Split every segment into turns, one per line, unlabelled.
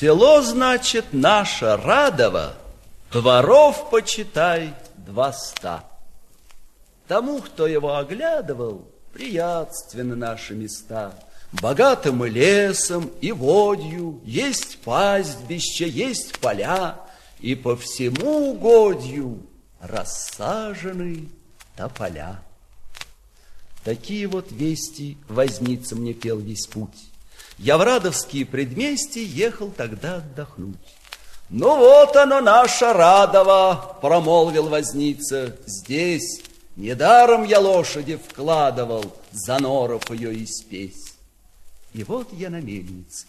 Село, значит, наше Радово, Дворов, почитай, два. Тому, кто его оглядывал, приятственны наши места. Богатым и лесом, и водью, есть пастбище, есть поля, И по всему угодью рассажены тополя. Такие вот вести возница мне пел весь путь. Я в Радовские предместья ехал тогда отдохнуть. «Ну вот оно, наша Радова!» — промолвил возница. «Здесь недаром я лошади вкладывал, за норов ее и спесь». И вот я на мельнице.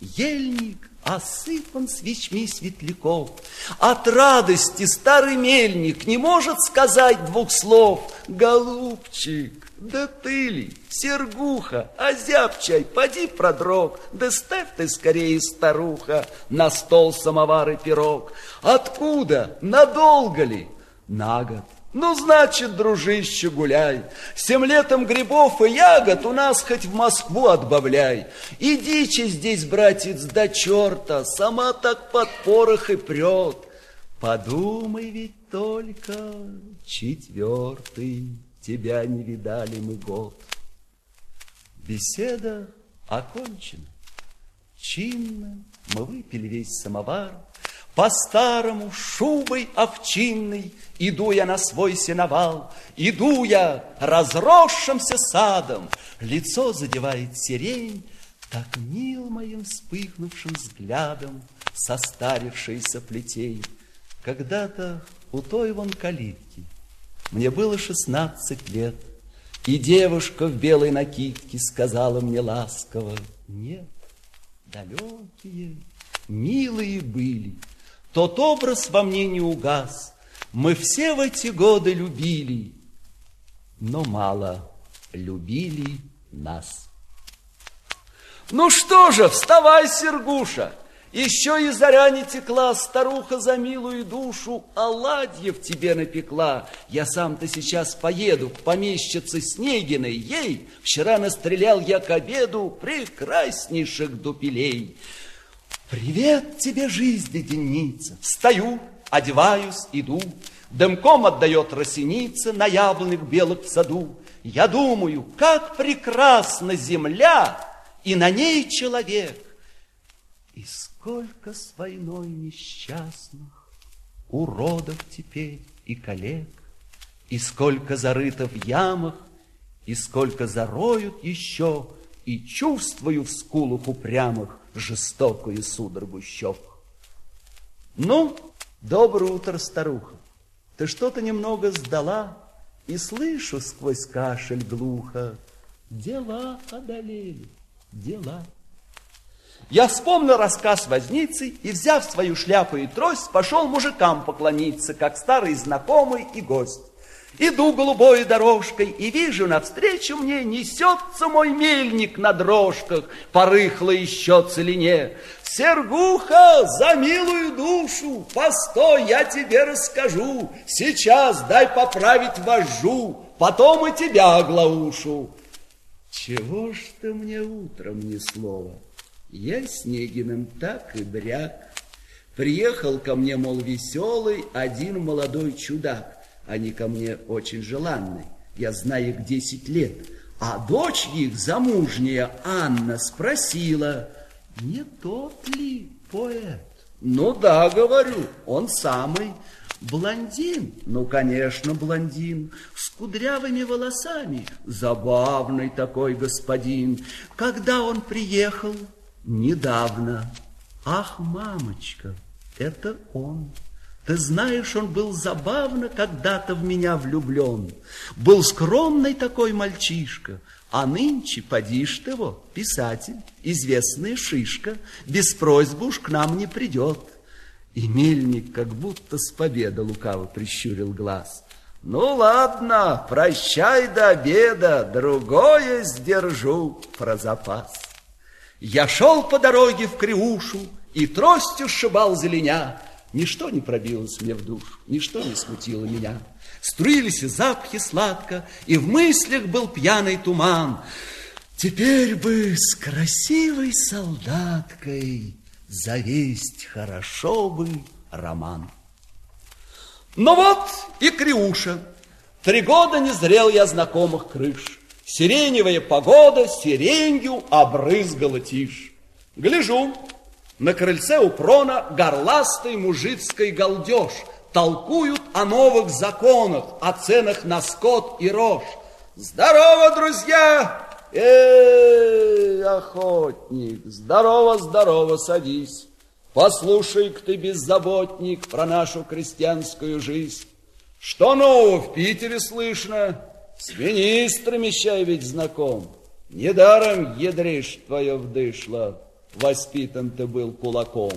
Ельник осыпан свечми светляков. От радости старый мельник не может сказать двух слов. Голубчик, да ты ли, Сергуха, озябчай, поди продрог, да ставь ты скорее, старуха, на стол самовар и пирог. Откуда? Надолго ли? На год. Ну, значит, дружище, гуляй. Всем летом грибов и ягод у нас хоть в Москву отбавляй. И дичи здесь, братец, до черта, сама так под порох и прет. Подумай ведь только, четвертый, тебя не видали мы год. Беседа окончена. Чинно мы выпили весь самовар, по-старому, шубой овчинной, Иду я на свой сеновал, Иду я разросшимся садом, Лицо задевает сирень, Так мил моим вспыхнувшим взглядом Состарившийся плетей. Когда-то у той вон калитки Мне было шестнадцать лет, И девушка в белой накидке Сказала мне ласково, Нет, далекие, милые были — тот образ во мне не угас. Мы все в эти годы любили, но мало любили нас. Ну что же, вставай, Сергуша, еще и заря не текла, старуха за милую душу оладьев тебе напекла. Я сам-то сейчас поеду к помещице Снегиной, ей вчера настрелял я к обеду прекраснейших дупелей. Привет тебе, жизнь, денница! Встаю, одеваюсь, иду, Дымком отдает росеница На яблонях белых в саду. Я думаю, как прекрасна земля, И на ней человек. И сколько с войной несчастных Уродов теперь и коллег, И сколько зарыто в ямах, И сколько зароют еще, И чувствую в скулах упрямых жестокую судорогу щек. Ну, доброе утро, старуха. Ты что-то немного сдала, И слышу сквозь кашель глухо, Дела одолели, дела. Я вспомнил рассказ возницы и, взяв свою шляпу и трость, пошел мужикам поклониться, как старый знакомый и гость. Иду голубой дорожкой и вижу, навстречу мне несется мой мельник на дрожках по рыхлой еще целине. Сергуха, за милую душу, постой, я тебе расскажу. Сейчас дай поправить вожжу, потом и тебя оглаушу. Чего ж ты мне утром ни слова? Я Снегиным так и бряк. Приехал ко мне, мол, веселый один молодой чудак. Они ко мне очень желанны. Я знаю их десять лет. А дочь их, замужняя Анна, спросила, не тот ли поэт? Ну да, говорю, он самый. Блондин? Ну, конечно, блондин. С кудрявыми волосами. Забавный такой господин. Когда он приехал? Недавно. Ах, мамочка, это он. Ты знаешь, он был забавно когда-то в меня влюблен. Был скромный такой мальчишка, а нынче, подишь ты его, писатель, известная шишка, без просьбы уж к нам не придет. И мельник как будто с победа лукаво прищурил глаз. Ну ладно, прощай до обеда, другое сдержу про запас. Я шел по дороге в Криушу и тростью сшибал зеленя, Ничто не пробилось мне в душу, ничто не смутило меня. Струились запахи сладко, и в мыслях был пьяный туман. Теперь бы с красивой солдаткой завесть хорошо бы роман. Ну вот и Криуша. Три года не зрел я знакомых крыш. Сиреневая погода сиренью обрызгала тишь. Гляжу, на крыльце у прона горластый мужицкий галдеж. Толкуют о новых законах, о ценах на скот и рожь. Здорово, друзья! Эй, охотник, здорово, здорово, садись. Послушай-ка ты, беззаботник, про нашу крестьянскую жизнь. Что нового в Питере слышно? С министрами чай ведь знаком. Недаром ядришь твое вдышло, воспитан ты был кулаком.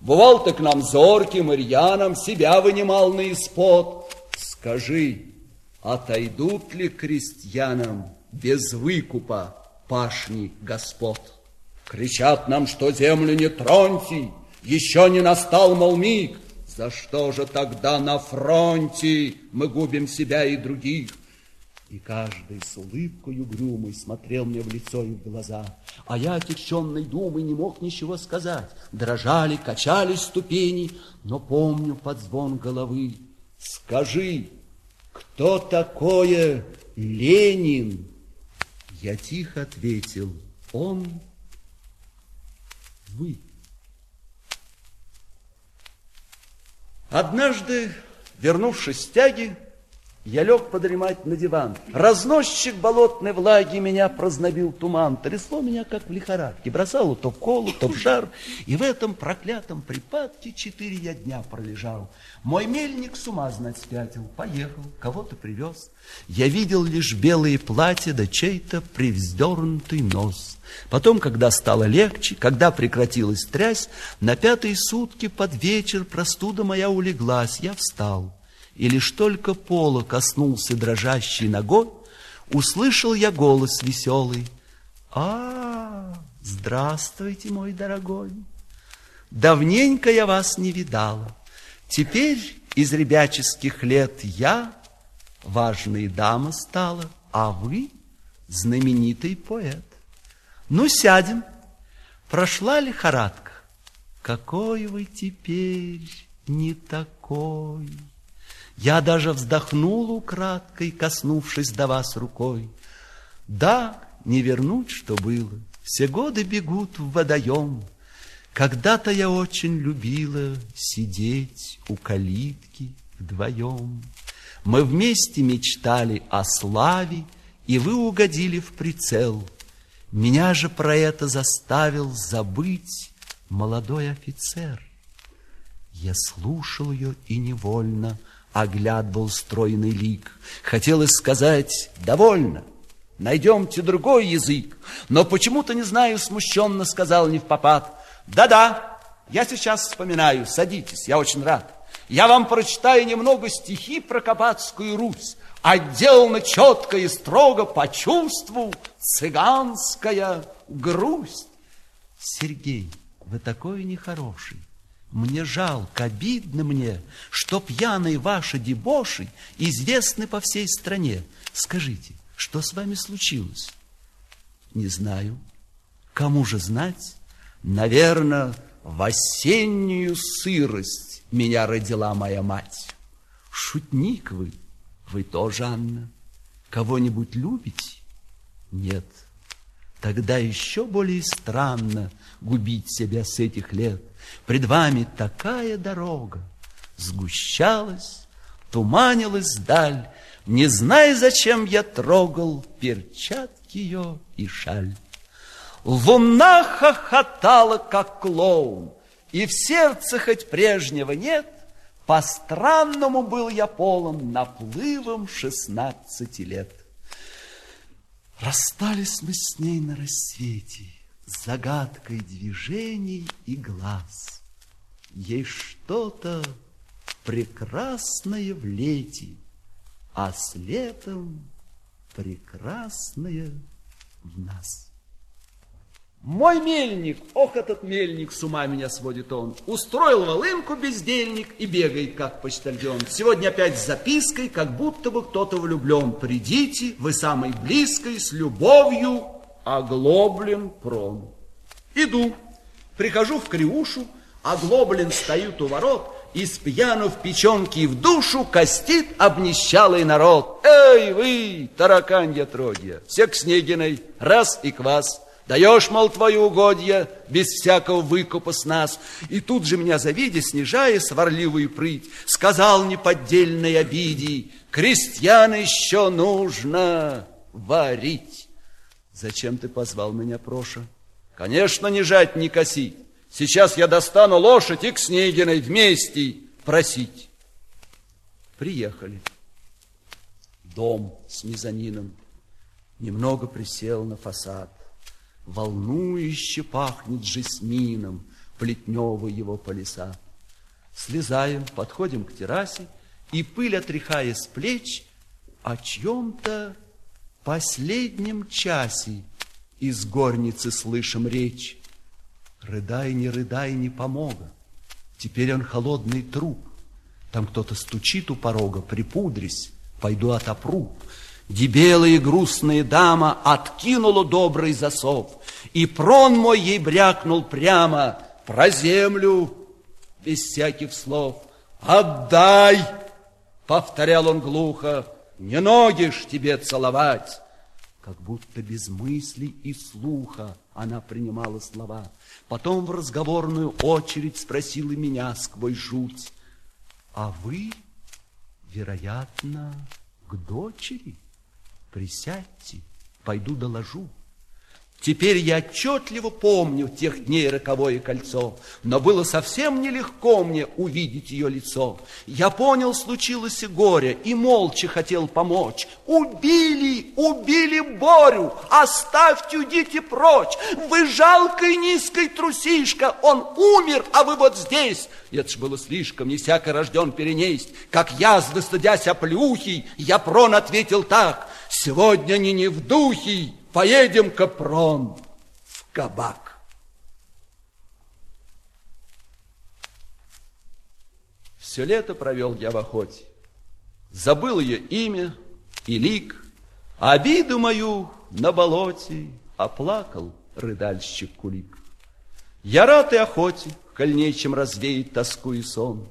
Бывал ты к нам зорким ирьяном, себя вынимал на испод. Скажи, отойдут ли крестьянам без выкупа пашни господ? Кричат нам, что землю не троньте, еще не настал, мол, миг. За что же тогда на фронте мы губим себя и других? И каждый с улыбкой угрюмой смотрел мне в лицо и в глаза. А я, отягченной думой, не мог ничего сказать. Дрожали, качались ступени, но помню под звон головы. Скажи, кто такое Ленин? Я тихо ответил, он, вы. Однажды, вернувшись с тяги, я лег подремать на диван. Разносчик болотной влаги меня прознобил туман. Трясло меня, как в лихорадке. Бросало то в колу, то в жар. И в этом проклятом припадке четыре я дня пролежал. Мой мельник с ума знать спятил. Поехал, кого-то привез. Я видел лишь белые платья, да чей-то привздернутый нос. Потом, когда стало легче, когда прекратилась трясь, на пятые сутки под вечер простуда моя улеглась, я встал и лишь только пола коснулся дрожащей ногой, услышал я голос веселый. А, здравствуйте, мой дорогой. Давненько я вас не видала. Теперь из ребяческих лет я важной дама стала, а вы знаменитый поэт. Ну, сядем. Прошла лихорадка. Какой вы теперь не такой. Я даже вздохнул украдкой, коснувшись до вас рукой. Да, не вернуть, что было, все годы бегут в водоем. Когда-то я очень любила сидеть у калитки вдвоем. Мы вместе мечтали о славе, и вы угодили в прицел. Меня же про это заставил забыть молодой офицер. Я слушал ее и невольно оглядывал стройный лик. Хотелось сказать «довольно». Найдемте другой язык. Но почему-то, не знаю, смущенно сказал не в попад. Да-да, я сейчас вспоминаю. Садитесь, я очень рад. Я вам прочитаю немного стихи про Кабацкую Русь. Отделано четко и строго по чувству цыганская грусть. Сергей, вы такой нехороший. Мне жалко, обидно мне, что пьяные ваши дебоши известны по всей стране. Скажите, что с вами случилось? Не знаю. Кому же знать? Наверное, в осеннюю сырость меня родила моя мать. Шутник вы, вы тоже, Анна. Кого-нибудь любите? Нет. Тогда еще более странно губить себя с этих лет. Пред вами такая дорога сгущалась, туманилась даль, Не зная, зачем я трогал перчатки ее и шаль. Луна хохотала, как клоун, И в сердце хоть прежнего нет, По-странному был я полон наплывом шестнадцати лет. Расстались мы с ней на рассвете, загадкой движений и глаз. Есть что-то прекрасное в лете, а с летом прекрасное в нас. Мой мельник, ох, этот мельник, с ума меня сводит он, устроил волынку бездельник и бегает, как почтальон. Сегодня опять с запиской, как будто бы кто-то влюблен. Придите, вы самый близкой, с любовью, оглоблен пром. Иду. Прихожу в Криушу, Глоблин стоит у ворот, и с пьяну в печенке и в душу костит обнищалый народ. Эй вы, тараканья тродья, все к Снегиной, раз и квас. Даешь, мол, твою угодья, без всякого выкупа с нас. И тут же меня завидя, снижая сварливую прыть, сказал неподдельной обиде, крестьян еще нужно варить. Зачем ты позвал меня, Проша? Конечно, не жать, не косить. Сейчас я достану лошадь и к Снегиной вместе просить. Приехали. Дом с мезонином. Немного присел на фасад. Волнующе пахнет жасмином Плетневый его полиса. Слезаем, подходим к террасе, И пыль, отряхая с плеч, О чьем-то последнем часе Из горницы слышим речь. Рыдай, не рыдай, не помога. Теперь он холодный труп. Там кто-то стучит у порога, припудрись, пойду отопру. Дебелая грустная дама откинула добрый засов, И прон мой ей брякнул прямо про землю, без всяких слов. «Отдай!» — повторял он глухо, «Не ноги ж тебе целовать!» Как будто без мысли и слуха она принимала слова. Потом в разговорную очередь спросила меня сквозь жуть. А вы, вероятно, к дочери? Присядьте, пойду доложу. Теперь я отчетливо помню тех дней роковое кольцо, но было совсем нелегко мне увидеть ее лицо. Я понял, случилось и горе, и молча хотел помочь. Убили, убили Борю, оставьте, уйдите прочь. Вы жалкой низкой трусишка, он умер, а вы вот здесь. Это ж было слишком, не всяко рожден перенесть. Как язвы, стыдясь оплюхи, я прон ответил так. Сегодня не не в духе, поедем капрон в кабак. Все лето провел я в охоте. Забыл ее имя и лик, Обиду мою на болоте Оплакал рыдальщик кулик. Я рад и охоте, Коль нечем развеять тоску и сон.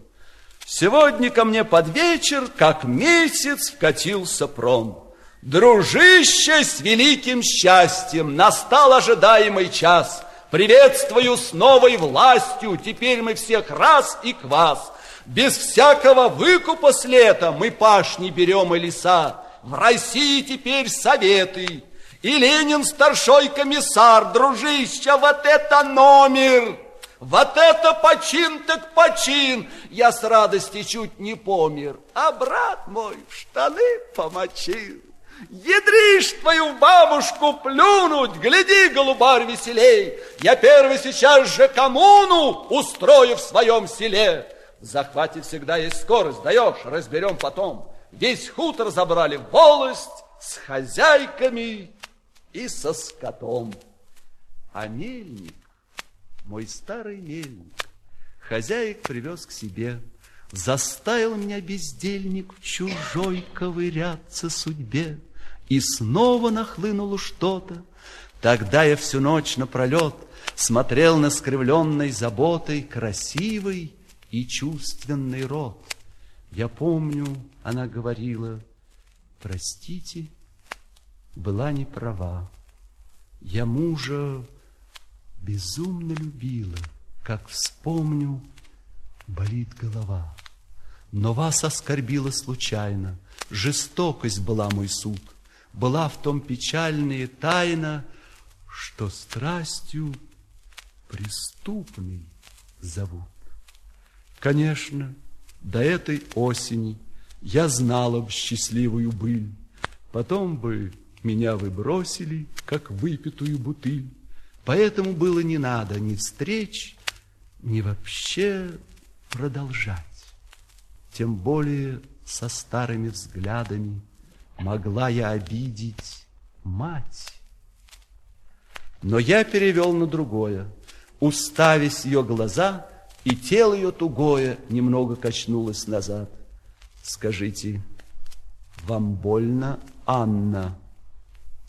Сегодня ко мне под вечер, Как месяц, вкатился пром. Дружище, с великим счастьем настал ожидаемый час. Приветствую с новой властью, теперь мы всех раз и квас. Без всякого выкупа с лета мы пашни берем и леса. В России теперь советы, и Ленин старшой комиссар, дружище, вот это номер! Вот это почин так почин! Я с радости чуть не помер, а брат мой в штаны помочил. Ядришь твою бабушку плюнуть, гляди, голубарь, веселей. Я первый сейчас же коммуну устрою в своем селе. В захвате всегда есть скорость, даешь, разберем потом. Весь хутор забрали в волость с хозяйками и со скотом. А мельник, мой старый мельник, хозяек привез к себе, Заставил меня бездельник в чужой ковыряться судьбе и снова нахлынуло что-то. Тогда я всю ночь напролет смотрел на скривленной заботой красивый и чувственный рот. Я помню, она говорила, простите, была не права. Я мужа безумно любила, как вспомню, болит голова. Но вас оскорбила случайно, жестокость была мой суд — была в том печальная тайна, что страстью преступный зовут. Конечно, до этой осени я знала б счастливую быль, потом бы меня выбросили, как выпитую бутыль. Поэтому было не надо ни встреч, ни вообще продолжать. Тем более со старыми взглядами могла я обидеть мать? Но я перевел на другое. Уставясь ее глаза, и тело ее тугое немного качнулось назад. Скажите, вам больно, Анна,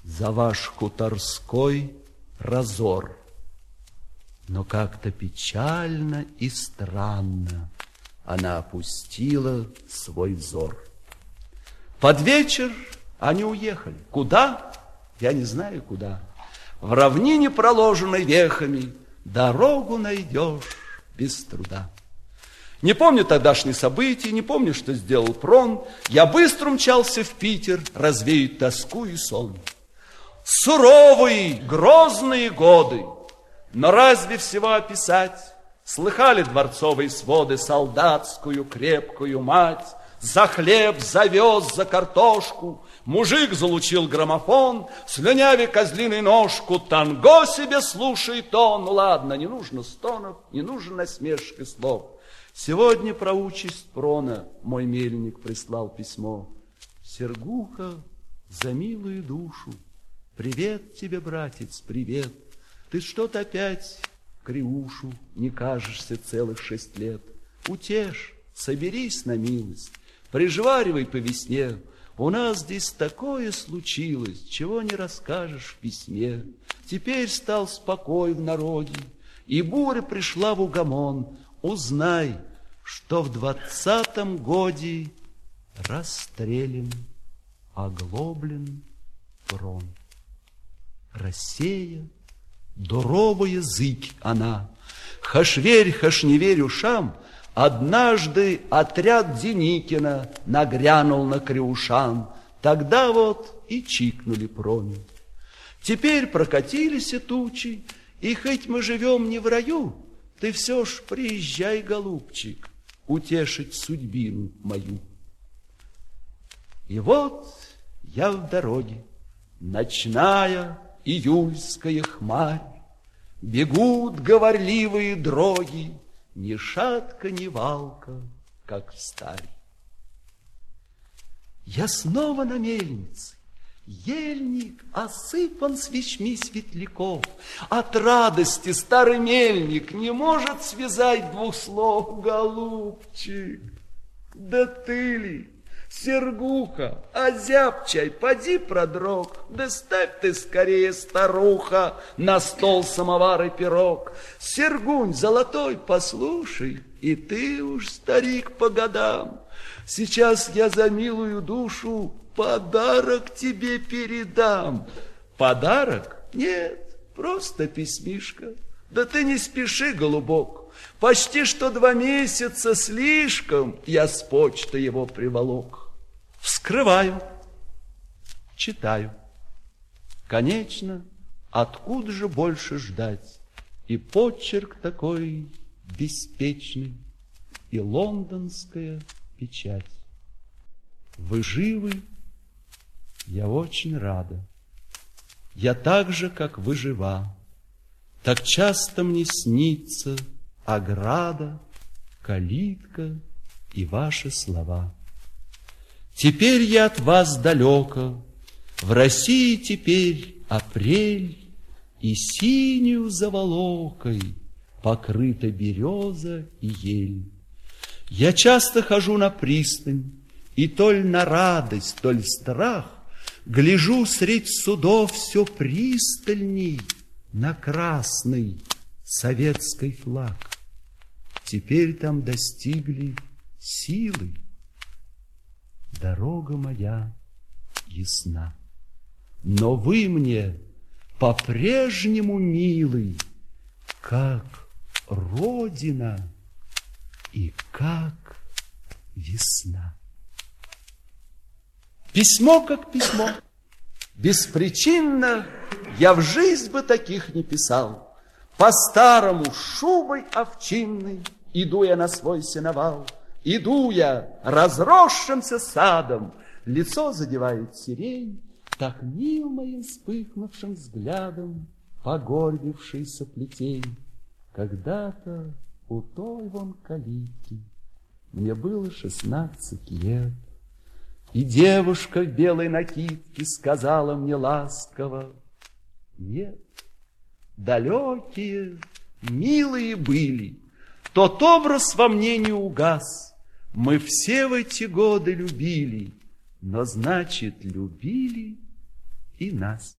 за ваш хуторской разор? Но как-то печально и странно она опустила свой взор. Под вечер они уехали. Куда? Я не знаю куда. В равнине, проложенной вехами, дорогу найдешь без труда. Не помню тогдашние события, не помню, что сделал Прон. Я быстро мчался в Питер развеять тоску и сон. Суровые, грозные годы, но разве всего описать? Слыхали дворцовые своды солдатскую крепкую мать, За хлеб, за вез, за картошку, Мужик залучил граммофон, слюняве козлиной ножку, Танго себе слушает он. Ну ладно, не нужно стонов, не нужно насмешек и слов. Сегодня про участь Прона мой мельник прислал письмо. Сергуха, за милую душу, Привет тебе, братец, привет. Ты что-то опять криушу не кажешься целых шесть лет. Утешь, соберись на милость, прижваривай по весне. У нас здесь такое случилось, чего не расскажешь в письме. Теперь стал спокой в народе, и буря пришла в угомон. Узнай, что в двадцатом годе расстрелян, оглоблен трон. Россия, дуровый язык она, Хаш верь, хаш не верь ушам, Однажды отряд Деникина Нагрянул на Криушан, Тогда вот и чикнули проми. Теперь прокатились и тучи, И хоть мы живем не в раю, ты все ж приезжай, голубчик, утешить судьбину мою. И вот я в дороге, ночная июльская хмарь, Бегут говорливые дроги, ни шатка, ни валка, как в старь. Я снова на мельнице, Ельник осыпан свечми светляков. От радости старый мельник не может связать двух слов, голубчик. Да ты ли, Сергуха, озябчай, поди продрог, да ставь ты скорее, старуха, на стол самовар и пирог. Сергунь золотой, послушай, и ты уж старик по годам. Сейчас я за милую душу подарок тебе передам. Подарок? Нет, просто письмишко. Да ты не спеши, голубок. Почти что два месяца слишком я с почты его приволок. Вскрываю, читаю. Конечно, откуда же больше ждать? И почерк такой беспечный, и лондонская печать. Вы живы, я очень рада. Я так же, как вы жива. Так часто мне снится ограда, калитка и ваши слова. Теперь я от вас далеко, В России теперь апрель, И синюю заволокой Покрыта береза и ель. Я часто хожу на пристань, И толь на радость, толь страх Гляжу средь судов все пристальней На красный советский флаг. Теперь там достигли силы, Дорога моя ясна. Но вы мне по-прежнему милый, Как Родина и как весна. Письмо как письмо. Беспричинно я в жизнь бы таких не писал. По-старому шубой овчинной Иду я на свой сеновал. Иду я разросшимся садом, Лицо задевает сирень, Так мил моим вспыхнувшим взглядом Погорбившийся плетень. Когда-то у той вон калитки Мне было шестнадцать лет, и девушка в белой накидке сказала мне ласково, Нет, далекие, милые были, Тот образ во мне не угас. Мы все в эти годы любили, Но, значит, любили и нас.